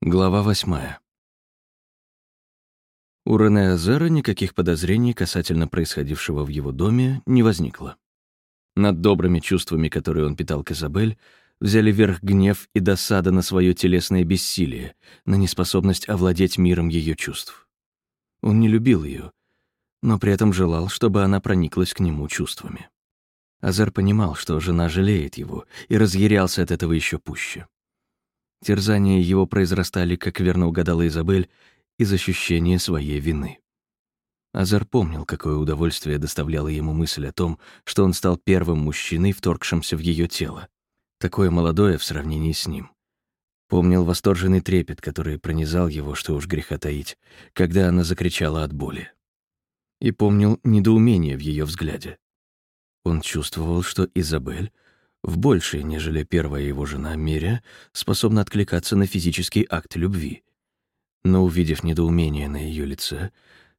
Глава восьмая. У Рене Азера никаких подозрений касательно происходившего в его доме не возникло. Над добрыми чувствами, которые он питал к Изабель, взяли верх гнев и досада на свое телесное бессилие, на неспособность овладеть миром ее чувств. Он не любил ее, но при этом желал, чтобы она прониклась к нему чувствами. Азер понимал, что жена жалеет его, и разъярялся от этого еще пуще. Терзания его произрастали, как верно угадала Изабель, из ощущения своей вины. Азар помнил, какое удовольствие доставляла ему мысль о том, что он стал первым мужчиной, вторгшимся в ее тело. Такое молодое в сравнении с ним. Помнил восторженный трепет, который пронизал его, что уж греха таить, когда она закричала от боли. И помнил недоумение в ее взгляде. Он чувствовал, что Изабель в большей, нежели первая его жена Меря, способна откликаться на физический акт любви. Но, увидев недоумение на ее лице,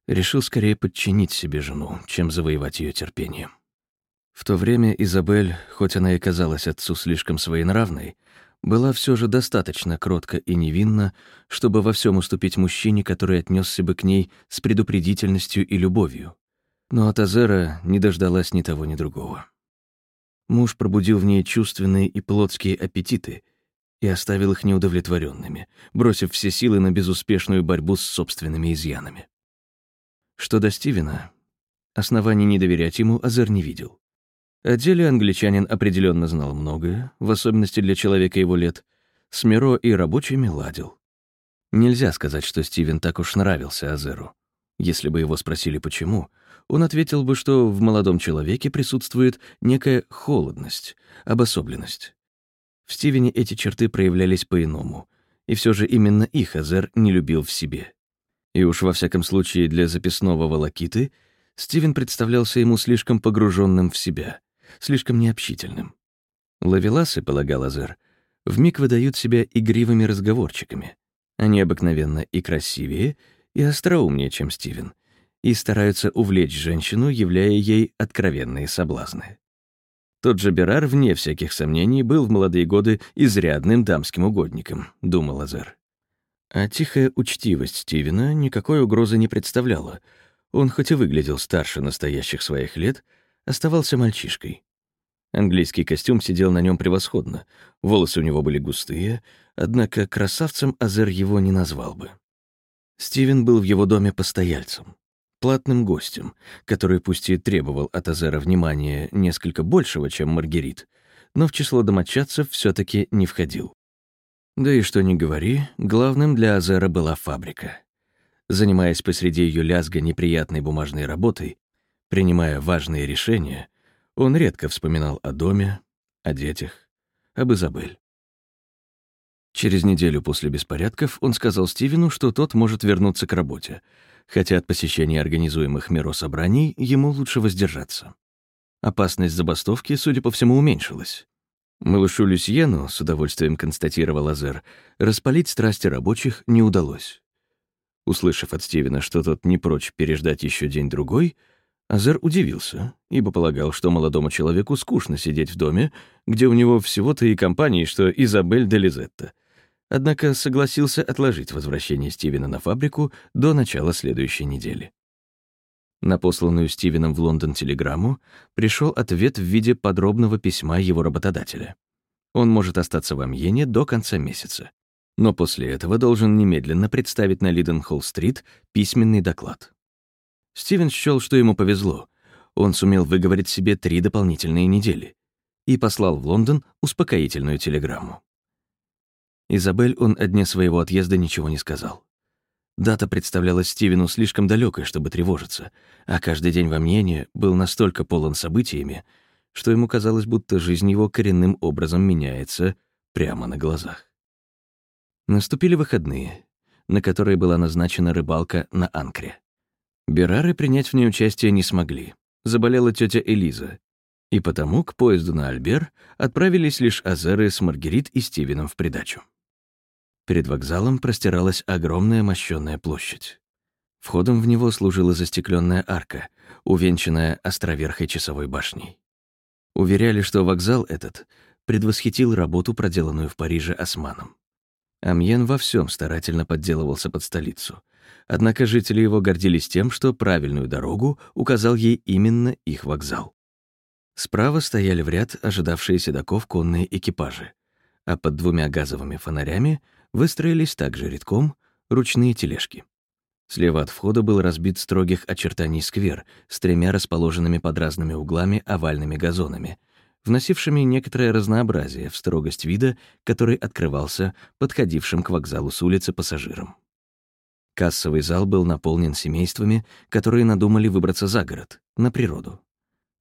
решил скорее подчинить себе жену, чем завоевать ее терпением. В то время Изабель, хоть она и казалась отцу слишком своенравной, была все же достаточно кротка и невинна, чтобы во всем уступить мужчине, который отнесся бы к ней с предупредительностью и любовью. Но от Азера не дождалась ни того, ни другого. Муж пробудил в ней чувственные и плотские аппетиты и оставил их неудовлетворенными, бросив все силы на безуспешную борьбу с собственными изъянами. Что до Стивена, оснований не доверять ему Азер не видел. О деле англичанин определенно знал многое, в особенности для человека его лет, с Миро и рабочими ладил. Нельзя сказать, что Стивен так уж нравился Азеру. Если бы его спросили почему, он ответил бы, что в молодом человеке присутствует некая холодность, обособленность. В Стивене эти черты проявлялись по-иному, и все же именно их Азер не любил в себе. И уж во всяком случае для записного волокиты Стивен представлялся ему слишком погруженным в себя, слишком необщительным. Лавеласы, полагал Азер, вмиг выдают себя игривыми разговорчиками. Они обыкновенно и красивее, и остроумнее, чем Стивен, и стараются увлечь женщину, являя ей откровенные соблазны. Тот же Берар, вне всяких сомнений, был в молодые годы изрядным дамским угодником, думал Азер. А тихая учтивость Стивена никакой угрозы не представляла. Он хоть и выглядел старше настоящих своих лет, оставался мальчишкой. Английский костюм сидел на нем превосходно, волосы у него были густые, однако красавцем Азер его не назвал бы. Стивен был в его доме постояльцем платным гостем, который пусть и требовал от Азера внимания несколько большего, чем Маргерит, но в число домочадцев все таки не входил. Да и что ни говори, главным для Азера была фабрика. Занимаясь посреди ее лязга неприятной бумажной работой, принимая важные решения, он редко вспоминал о доме, о детях, об Изабель. Через неделю после беспорядков он сказал Стивену, что тот может вернуться к работе, хотя от посещения организуемых Миро собраний ему лучше воздержаться. Опасность забастовки, судя по всему, уменьшилась. Малышу Люсьену, с удовольствием констатировал Азер, распалить страсти рабочих не удалось. Услышав от Стивена, что тот не прочь переждать еще день-другой, Азер удивился, ибо полагал, что молодому человеку скучно сидеть в доме, где у него всего-то и компании, что Изабель де Лизетта, однако согласился отложить возвращение Стивена на фабрику до начала следующей недели. На посланную Стивеном в Лондон телеграмму пришел ответ в виде подробного письма его работодателя. Он может остаться в Амьене до конца месяца, но после этого должен немедленно представить на Лиденхолл-стрит письменный доклад. Стивен счел, что ему повезло. Он сумел выговорить себе три дополнительные недели и послал в Лондон успокоительную телеграмму. Изабель он о дне своего отъезда ничего не сказал. Дата представлялась Стивену слишком далекой, чтобы тревожиться, а каждый день во мнении был настолько полон событиями, что ему казалось, будто жизнь его коренным образом меняется прямо на глазах. Наступили выходные, на которые была назначена рыбалка на Анкре. Берары принять в ней участие не смогли. Заболела тетя Элиза, и потому к поезду на Альбер отправились лишь Азеры с Маргерит и Стивеном в придачу. Перед вокзалом простиралась огромная мощенная площадь. Входом в него служила застекленная арка, увенчанная островерхой часовой башней. Уверяли, что вокзал этот предвосхитил работу, проделанную в Париже османом. Амьен во всем старательно подделывался под столицу. Однако жители его гордились тем, что правильную дорогу указал ей именно их вокзал. Справа стояли в ряд ожидавшие седоков конные экипажи, а под двумя газовыми фонарями выстроились также редком ручные тележки. Слева от входа был разбит строгих очертаний сквер с тремя расположенными под разными углами овальными газонами, вносившими некоторое разнообразие в строгость вида, который открывался подходившим к вокзалу с улицы пассажирам. Кассовый зал был наполнен семействами, которые надумали выбраться за город, на природу.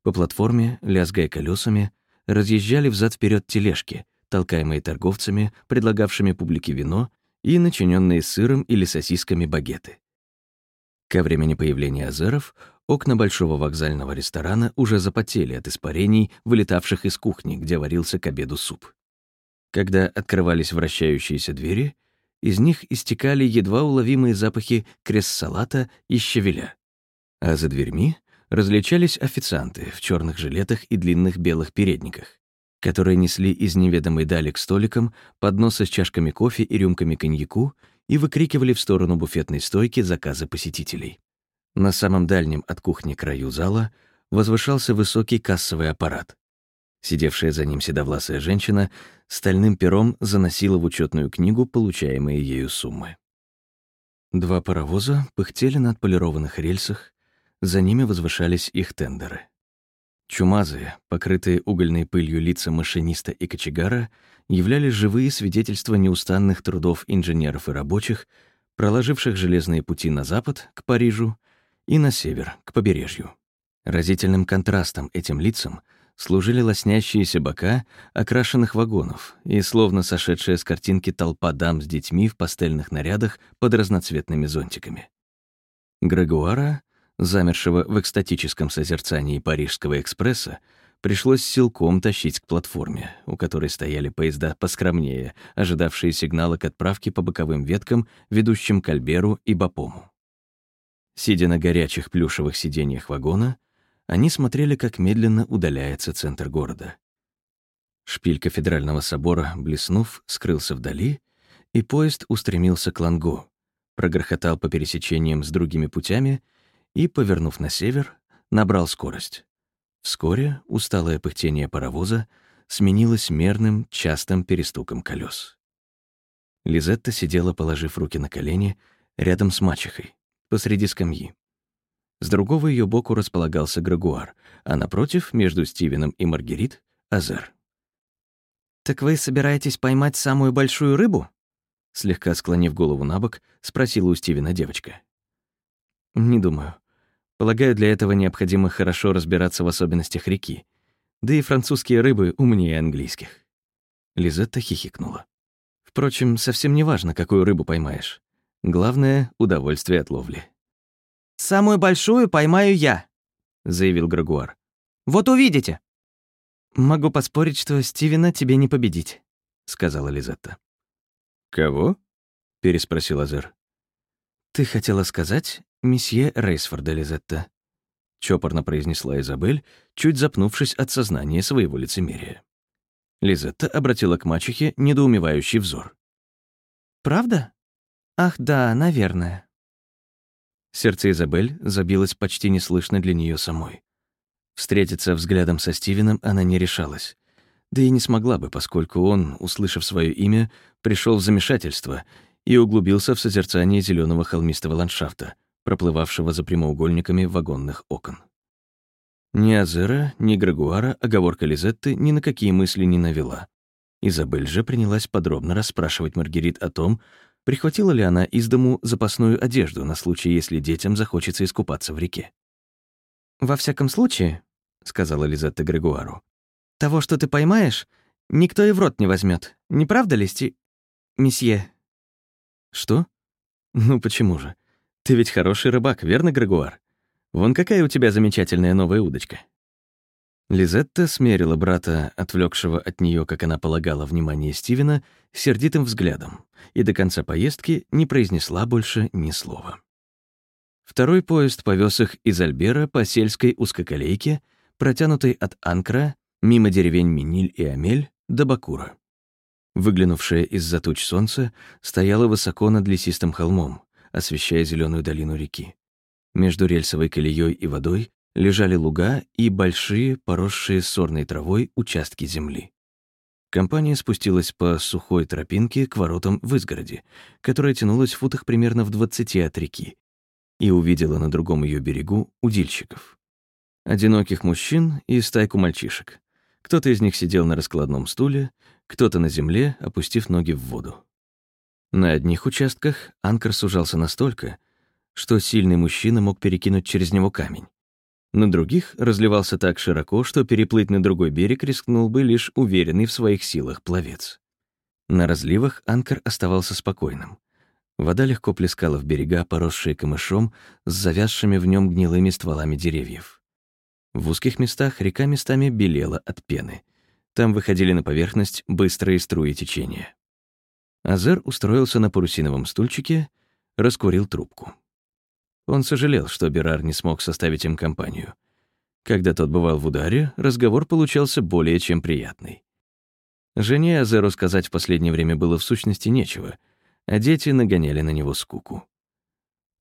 По платформе, лязгая колесами, разъезжали взад вперед тележки, толкаемые торговцами, предлагавшими публике вино и начиненные сыром или сосисками багеты. Ко времени появления азеров окна большого вокзального ресторана уже запотели от испарений, вылетавших из кухни, где варился к обеду суп. Когда открывались вращающиеся двери, из них истекали едва уловимые запахи крес-салата и щавеля. А за дверьми различались официанты в черных жилетах и длинных белых передниках, которые несли из неведомой дали к столикам подносы с чашками кофе и рюмками коньяку и выкрикивали в сторону буфетной стойки заказы посетителей. На самом дальнем от кухни краю зала возвышался высокий кассовый аппарат. Сидевшая за ним седовласая женщина стальным пером заносила в учетную книгу получаемые ею суммы. Два паровоза пыхтели на отполированных рельсах, за ними возвышались их тендеры. Чумазые, покрытые угольной пылью лица машиниста и кочегара являли живые свидетельства неустанных трудов инженеров и рабочих, проложивших железные пути на запад, к Парижу, и на север, к побережью. Разительным контрастом этим лицам служили лоснящиеся бока окрашенных вагонов и словно сошедшая с картинки толпа дам с детьми в пастельных нарядах под разноцветными зонтиками. Грегуара замершего в экстатическом созерцании Парижского экспресса, пришлось силком тащить к платформе, у которой стояли поезда поскромнее, ожидавшие сигнала к отправке по боковым веткам, ведущим к Альберу и Бапому. Сидя на горячих плюшевых сиденьях вагона, они смотрели, как медленно удаляется центр города. Шпиль кафедрального собора, блеснув, скрылся вдали, и поезд устремился к Лангу, прогрохотал по пересечениям с другими путями — и, повернув на север, набрал скорость. Вскоре усталое пыхтение паровоза сменилось мерным, частым перестуком колес. Лизетта сидела, положив руки на колени, рядом с мачехой, посреди скамьи. С другого ее боку располагался Грагуар, а напротив, между Стивеном и Маргерит, — Азер. «Так вы собираетесь поймать самую большую рыбу?» Слегка склонив голову на бок, спросила у Стивена девочка. Не думаю. Полагаю, для этого необходимо хорошо разбираться в особенностях реки. Да и французские рыбы умнее английских. Лизетта хихикнула. Впрочем, совсем не важно, какую рыбу поймаешь. Главное — удовольствие от ловли. «Самую большую поймаю я», — заявил Грагуар. «Вот увидите». «Могу поспорить, что Стивена тебе не победить», — сказала Лизетта. «Кого?» — переспросил Азер. «Ты хотела сказать месье Рейсфорд де Лизетта», — чопорно произнесла Изабель, чуть запнувшись от сознания своего лицемерия. Лизетта обратила к мачехе недоумевающий взор. «Правда? Ах, да, наверное». Сердце Изабель забилось почти неслышно для нее самой. Встретиться взглядом со Стивеном она не решалась. Да и не смогла бы, поскольку он, услышав свое имя, пришел в замешательство и углубился в созерцание зеленого холмистого ландшафта, проплывавшего за прямоугольниками вагонных окон. Ни Азера, ни Грегуара оговорка Лизетты ни на какие мысли не навела. Изабель же принялась подробно расспрашивать Маргерит о том, прихватила ли она из дому запасную одежду на случай, если детям захочется искупаться в реке. «Во всяком случае», — сказала Лизетта Грегуару, «того, что ты поймаешь, никто и в рот не возьмет, не правда ли, Сти... месье?» «Что? Ну почему же? Ты ведь хороший рыбак, верно, Грегуар? Вон какая у тебя замечательная новая удочка». Лизетта смерила брата, отвлекшего от нее, как она полагала, внимание Стивена, сердитым взглядом и до конца поездки не произнесла больше ни слова. Второй поезд повез их из Альбера по сельской узкоколейке, протянутой от Анкра, мимо деревень Миниль и Амель, до Бакура. Выглянувшее из-за туч солнце стояло высоко над лесистым холмом, освещая зеленую долину реки. Между рельсовой колеей и водой лежали луга и большие, поросшие сорной травой участки земли. Компания спустилась по сухой тропинке к воротам в изгороде, которая тянулась в футах примерно в двадцати от реки, и увидела на другом ее берегу удильщиков. Одиноких мужчин и стайку мальчишек. Кто-то из них сидел на раскладном стуле, кто-то на земле, опустив ноги в воду. На одних участках анкер сужался настолько, что сильный мужчина мог перекинуть через него камень. На других разливался так широко, что переплыть на другой берег рискнул бы лишь уверенный в своих силах пловец. На разливах анкер оставался спокойным. Вода легко плескала в берега, поросшие камышом, с завязшими в нем гнилыми стволами деревьев. В узких местах река местами белела от пены. Там выходили на поверхность быстрые струи течения. Азер устроился на парусиновом стульчике, раскурил трубку. Он сожалел, что Берар не смог составить им компанию. Когда тот бывал в ударе, разговор получался более чем приятный. Жене Азеру сказать в последнее время было в сущности нечего, а дети нагоняли на него скуку.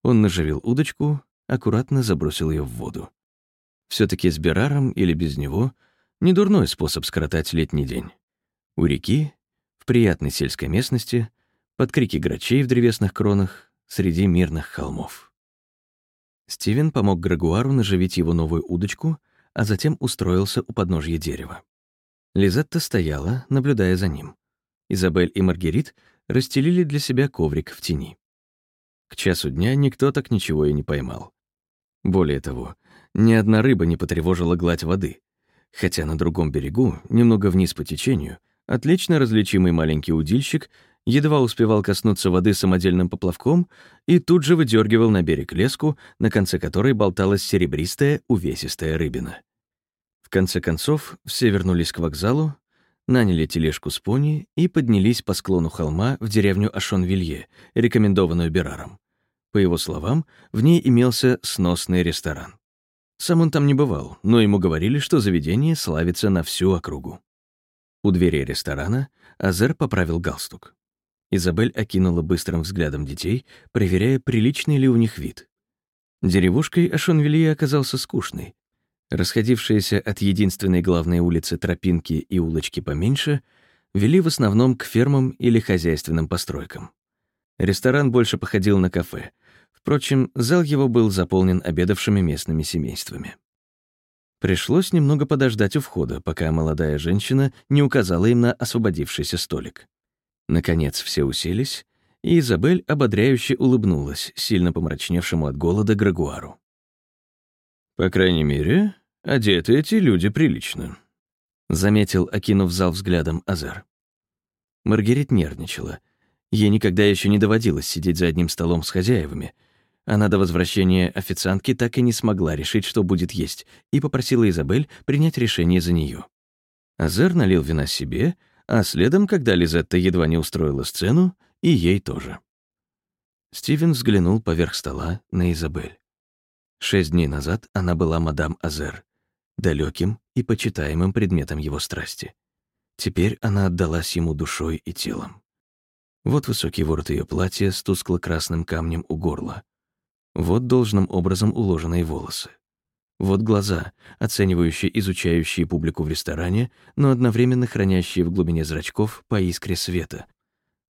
Он наживил удочку, аккуратно забросил ее в воду. все таки с Бераром или без него — недурной способ скоротать летний день. У реки, приятной сельской местности, под крики грачей в древесных кронах, среди мирных холмов. Стивен помог Грегуару наживить его новую удочку, а затем устроился у подножья дерева. Лизетта стояла, наблюдая за ним. Изабель и Маргерит расстелили для себя коврик в тени. К часу дня никто так ничего и не поймал. Более того, ни одна рыба не потревожила гладь воды, хотя на другом берегу, немного вниз по течению, отлично различимый маленький удильщик едва успевал коснуться воды самодельным поплавком и тут же выдергивал на берег леску, на конце которой болталась серебристая увесистая рыбина. В конце концов, все вернулись к вокзалу, наняли тележку с пони и поднялись по склону холма в деревню Ашонвилье, рекомендованную Бераром. По его словам, в ней имелся сносный ресторан. Сам он там не бывал, но ему говорили, что заведение славится на всю округу. У двери ресторана Азер поправил галстук. Изабель окинула быстрым взглядом детей, проверяя, приличный ли у них вид. Деревушкой Ашонвилье оказался скучный. Расходившиеся от единственной главной улицы тропинки и улочки поменьше вели в основном к фермам или хозяйственным постройкам. Ресторан больше походил на кафе. Впрочем, зал его был заполнен обедавшими местными семействами. Пришлось немного подождать у входа, пока молодая женщина не указала им на освободившийся столик. Наконец все уселись, и Изабель ободряюще улыбнулась сильно помрачневшему от голода Грагуару. «По крайней мере, одеты эти люди прилично», — заметил, окинув зал взглядом Азар. Маргарит нервничала. Ей никогда еще не доводилось сидеть за одним столом с хозяевами. Она до возвращения официантки так и не смогла решить, что будет есть, и попросила Изабель принять решение за нее. Азер налил вина себе, а следом, когда Лизетта едва не устроила сцену, и ей тоже. Стивен взглянул поверх стола на Изабель. Шесть дней назад она была мадам Азер, далеким и почитаемым предметом его страсти. Теперь она отдалась ему душой и телом. Вот высокий ворот ее платья с тускло-красным камнем у горла. Вот должным образом уложенные волосы. Вот глаза, оценивающие, изучающие публику в ресторане, но одновременно хранящие в глубине зрачков по искре света.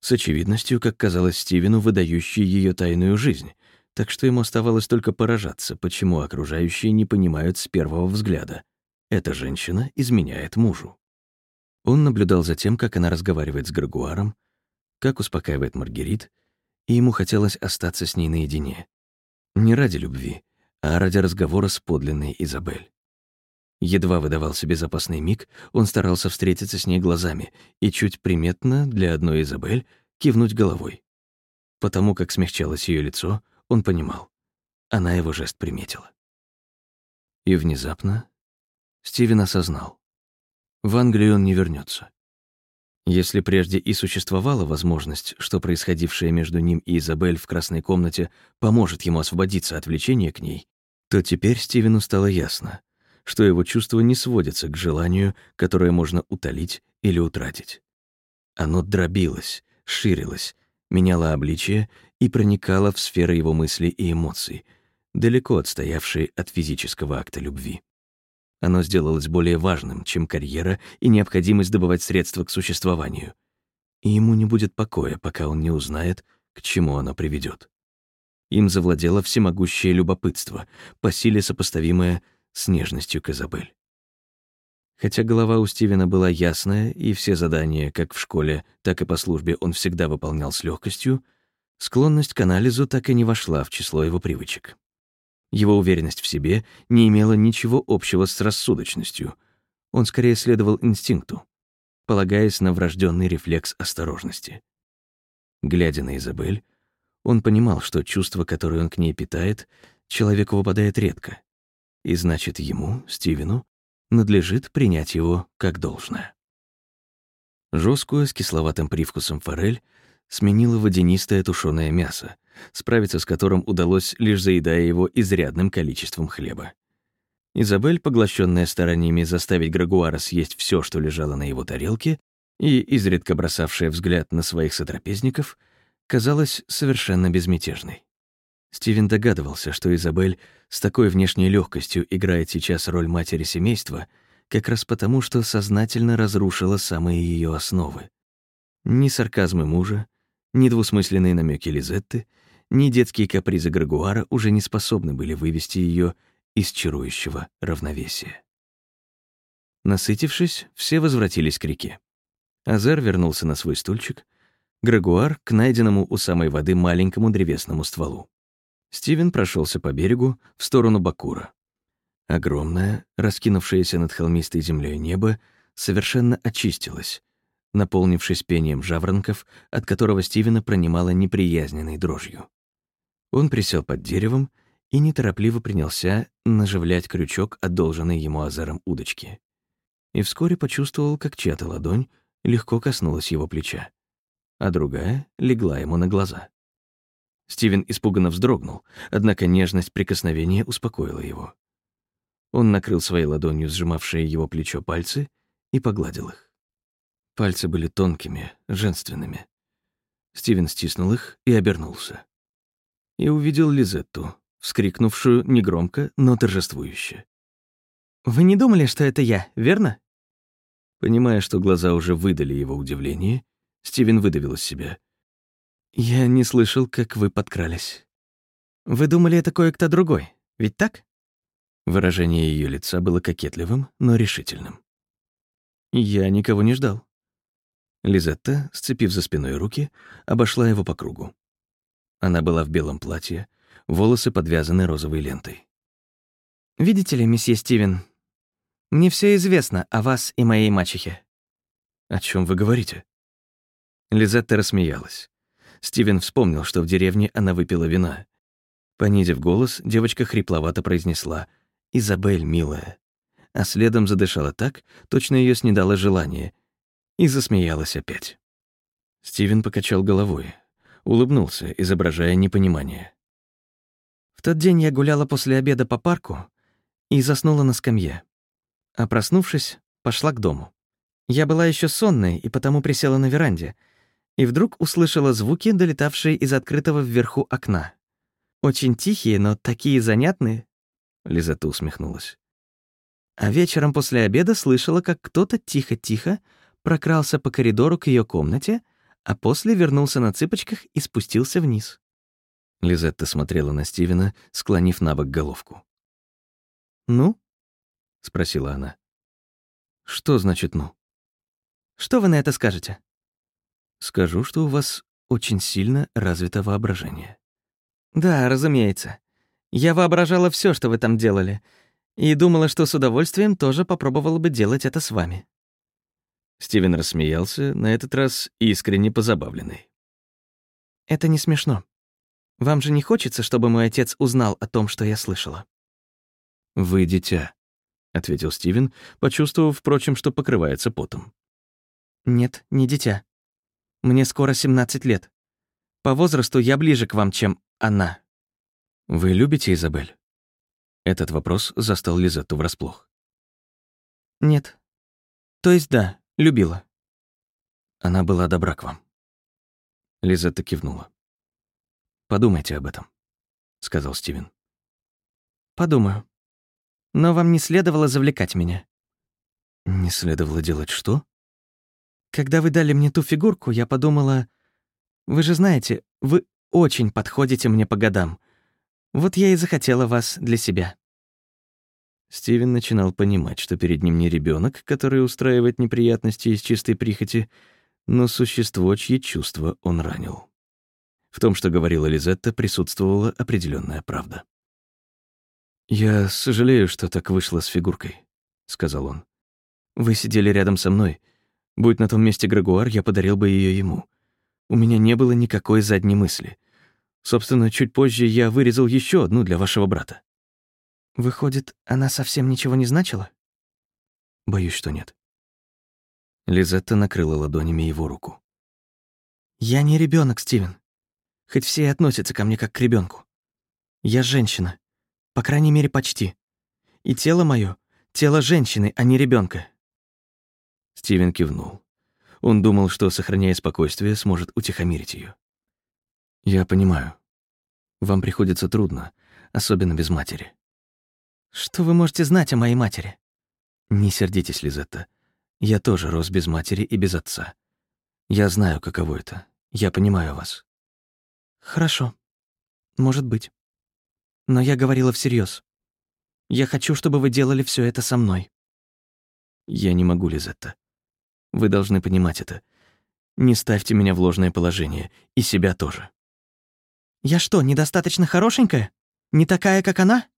С очевидностью, как казалось Стивену, выдающие ее тайную жизнь, так что ему оставалось только поражаться, почему окружающие не понимают с первого взгляда. Эта женщина изменяет мужу. Он наблюдал за тем, как она разговаривает с Грагуаром, как успокаивает Маргерит, и ему хотелось остаться с ней наедине. Не ради любви, а ради разговора с подлинной Изабель. Едва выдавал себе запасный миг, он старался встретиться с ней глазами и чуть приметно для одной Изабель кивнуть головой. Потому как смягчалось ее лицо, он понимал. Она его жест приметила. И внезапно Стивен осознал. В Англию он не вернется. Если прежде и существовала возможность, что происходившее между ним и Изабель в красной комнате поможет ему освободиться от влечения к ней, то теперь Стивену стало ясно, что его чувства не сводятся к желанию, которое можно утолить или утратить. Оно дробилось, ширилось, меняло обличие и проникало в сферы его мыслей и эмоций, далеко отстоявшие от физического акта любви. Оно сделалось более важным, чем карьера и необходимость добывать средства к существованию. И ему не будет покоя, пока он не узнает, к чему оно приведет. Им завладело всемогущее любопытство, по силе сопоставимое с нежностью к Изабель. Хотя голова у Стивена была ясная, и все задания, как в школе, так и по службе, он всегда выполнял с легкостью, склонность к анализу так и не вошла в число его привычек. Его уверенность в себе не имела ничего общего с рассудочностью. Он скорее следовал инстинкту, полагаясь на врожденный рефлекс осторожности. Глядя на Изабель, он понимал, что чувство, которое он к ней питает, человеку выпадает редко. И значит, ему, Стивену, надлежит принять его как должное. Жесткую с кисловатым привкусом форель сменила водянистое тушеное мясо, справиться с которым удалось, лишь заедая его изрядным количеством хлеба. Изабель, поглощенная стараниями заставить Грагуара съесть все, что лежало на его тарелке, и изредка бросавшая взгляд на своих сотрапезников, казалась совершенно безмятежной. Стивен догадывался, что Изабель с такой внешней легкостью играет сейчас роль матери семейства, как раз потому, что сознательно разрушила самые ее основы. Ни сарказмы мужа, ни двусмысленные намеки Лизетты, ни детские капризы Грагуара уже не способны были вывести ее из чарующего равновесия. Насытившись, все возвратились к реке. Азер вернулся на свой стульчик, Грагуар — к найденному у самой воды маленькому древесному стволу. Стивен прошелся по берегу в сторону Бакура. Огромное, раскинувшееся над холмистой землей небо совершенно очистилось, наполнившись пением жаворонков, от которого Стивена пронимала неприязненной дрожью. Он присел под деревом и неторопливо принялся наживлять крючок, одолженный ему азаром удочки. И вскоре почувствовал, как чья-то ладонь легко коснулась его плеча, а другая легла ему на глаза. Стивен испуганно вздрогнул, однако нежность прикосновения успокоила его. Он накрыл своей ладонью сжимавшие его плечо пальцы и погладил их. Пальцы были тонкими, женственными. Стивен стиснул их и обернулся. И увидел Лизетту, вскрикнувшую негромко, но торжествующе. «Вы не думали, что это я, верно?» Понимая, что глаза уже выдали его удивление, Стивен выдавил из себя. «Я не слышал, как вы подкрались. Вы думали, это кое-кто другой, ведь так?» Выражение ее лица было кокетливым, но решительным. «Я никого не ждал». Лизетта, сцепив за спиной руки, обошла его по кругу. Она была в белом платье, волосы подвязаны розовой лентой. «Видите ли, месье Стивен, мне все известно о вас и моей мачехе». «О чем вы говорите?» Лизетта рассмеялась. Стивен вспомнил, что в деревне она выпила вина. Понизив голос, девочка хрипловато произнесла «Изабель, милая». А следом задышала так, точно ее снедало желание, и засмеялась опять. Стивен покачал головой, улыбнулся, изображая непонимание. В тот день я гуляла после обеда по парку и заснула на скамье. А проснувшись, пошла к дому. Я была еще сонной и потому присела на веранде — и вдруг услышала звуки, долетавшие из открытого вверху окна. Очень тихие, но такие занятные. Лизетта усмехнулась. А вечером после обеда слышала, как кто-то тихо-тихо прокрался по коридору к ее комнате, а после вернулся на цыпочках и спустился вниз. Лизетта смотрела на Стивена, склонив на бок головку. «Ну?» — спросила она. «Что значит «ну»?» «Что вы на это скажете?» Скажу, что у вас очень сильно развито воображение. Да, разумеется. Я воображала все, что вы там делали, и думала, что с удовольствием тоже попробовала бы делать это с вами. Стивен рассмеялся, на этот раз искренне позабавленный. Это не смешно. Вам же не хочется, чтобы мой отец узнал о том, что я слышала? Вы дитя, ответил Стивен, почувствовав, впрочем, что покрывается потом. Нет, не дитя. Мне скоро 17 лет. По возрасту я ближе к вам, чем она». «Вы любите Изабель?» Этот вопрос застал Лизетту врасплох. «Нет. То есть да, любила». Она была добра к вам. Лизетта кивнула. «Подумайте об этом», — сказал Стивен. «Подумаю. Но вам не следовало завлекать меня». «Не следовало делать что?» «Когда вы дали мне ту фигурку, я подумала... Вы же знаете, вы очень подходите мне по годам. Вот я и захотела вас для себя». Стивен начинал понимать, что перед ним не ребенок, который устраивает неприятности из чистой прихоти, но существо, чьи чувства он ранил. В том, что говорила Лизетта, присутствовала определенная правда. «Я сожалею, что так вышло с фигуркой», — сказал он. «Вы сидели рядом со мной. Будь на том месте Грегуар, я подарил бы ее ему. У меня не было никакой задней мысли. Собственно, чуть позже я вырезал еще одну для вашего брата. Выходит, она совсем ничего не значила? Боюсь, что нет. Лизетта накрыла ладонями его руку. Я не ребенок, Стивен. Хоть все и относятся ко мне как к ребенку. Я женщина. По крайней мере, почти. И тело мое — тело женщины, а не ребенка. Стивен кивнул. Он думал, что, сохраняя спокойствие, сможет утихомирить ее. «Я понимаю. Вам приходится трудно, особенно без матери. Что вы можете знать о моей матери? Не сердитесь, Лизетта. Я тоже рос без матери и без отца. Я знаю, каково это. Я понимаю вас. Хорошо. Может быть. Но я говорила всерьез. Я хочу, чтобы вы делали все это со мной. Я не могу, Лизетта. Вы должны понимать это. Не ставьте меня в ложное положение, и себя тоже. Я что, недостаточно хорошенькая? Не такая, как она?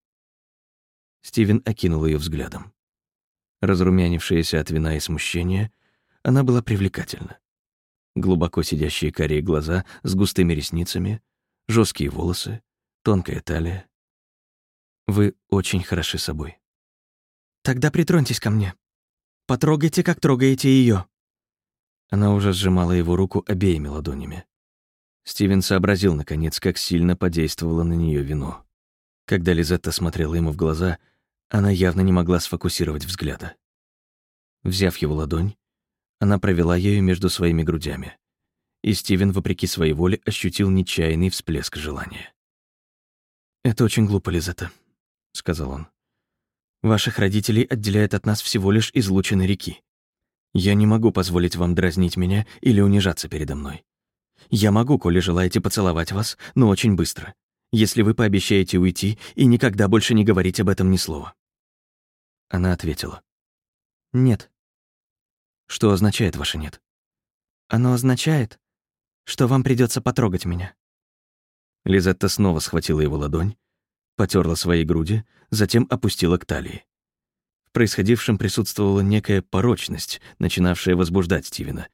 Стивен окинул ее взглядом. Разрумянившаяся от вина и смущения, она была привлекательна. Глубоко сидящие карие глаза с густыми ресницами, жесткие волосы, тонкая талия. Вы очень хороши собой. Тогда притроньтесь ко мне. Потрогайте, как трогаете ее. Она уже сжимала его руку обеими ладонями. Стивен сообразил, наконец, как сильно подействовало на нее вино. Когда Лизетта смотрела ему в глаза, она явно не могла сфокусировать взгляда. Взяв его ладонь, она провела ею между своими грудями, и Стивен, вопреки своей воле, ощутил нечаянный всплеск желания. «Это очень глупо, Лизетта», — сказал он. «Ваших родителей отделяет от нас всего лишь излучины реки. Я не могу позволить вам дразнить меня или унижаться передо мной. Я могу, коли желаете поцеловать вас, но очень быстро, если вы пообещаете уйти и никогда больше не говорить об этом ни слова. Она ответила. «Нет». «Что означает ваше «нет»?» «Оно означает, что вам придется потрогать меня». Лизетта снова схватила его ладонь, потерла свои груди, затем опустила к талии. В происходившем присутствовала некая порочность, начинавшая возбуждать Стивена.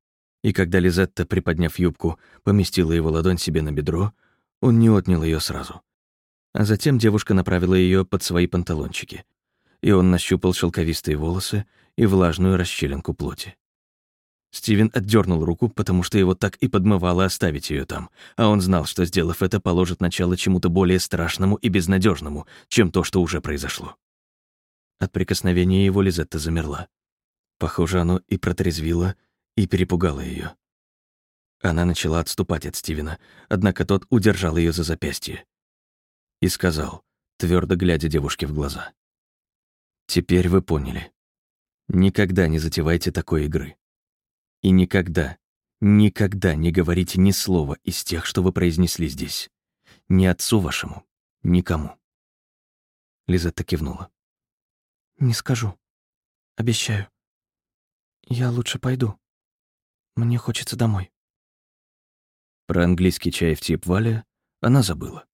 И когда Лизетта, приподняв юбку, поместила его ладонь себе на бедро, он не отнял ее сразу. А затем девушка направила ее под свои панталончики и он нащупал шелковистые волосы и влажную расщелинку плоти. Стивен отдернул руку, потому что его так и подмывало оставить ее там, а он знал, что, сделав это, положит начало чему-то более страшному и безнадежному, чем то, что уже произошло. От прикосновения его Лизетта замерла. Похоже, оно и протрезвило, и перепугало ее. Она начала отступать от Стивена, однако тот удержал ее за запястье. И сказал, твердо глядя девушке в глаза. Теперь вы поняли. Никогда не затевайте такой игры. И никогда, никогда не говорите ни слова из тех, что вы произнесли здесь. Ни отцу вашему, никому. Лизетта кивнула. «Не скажу. Обещаю. Я лучше пойду. Мне хочется домой». Про английский чай в тип Валя она забыла.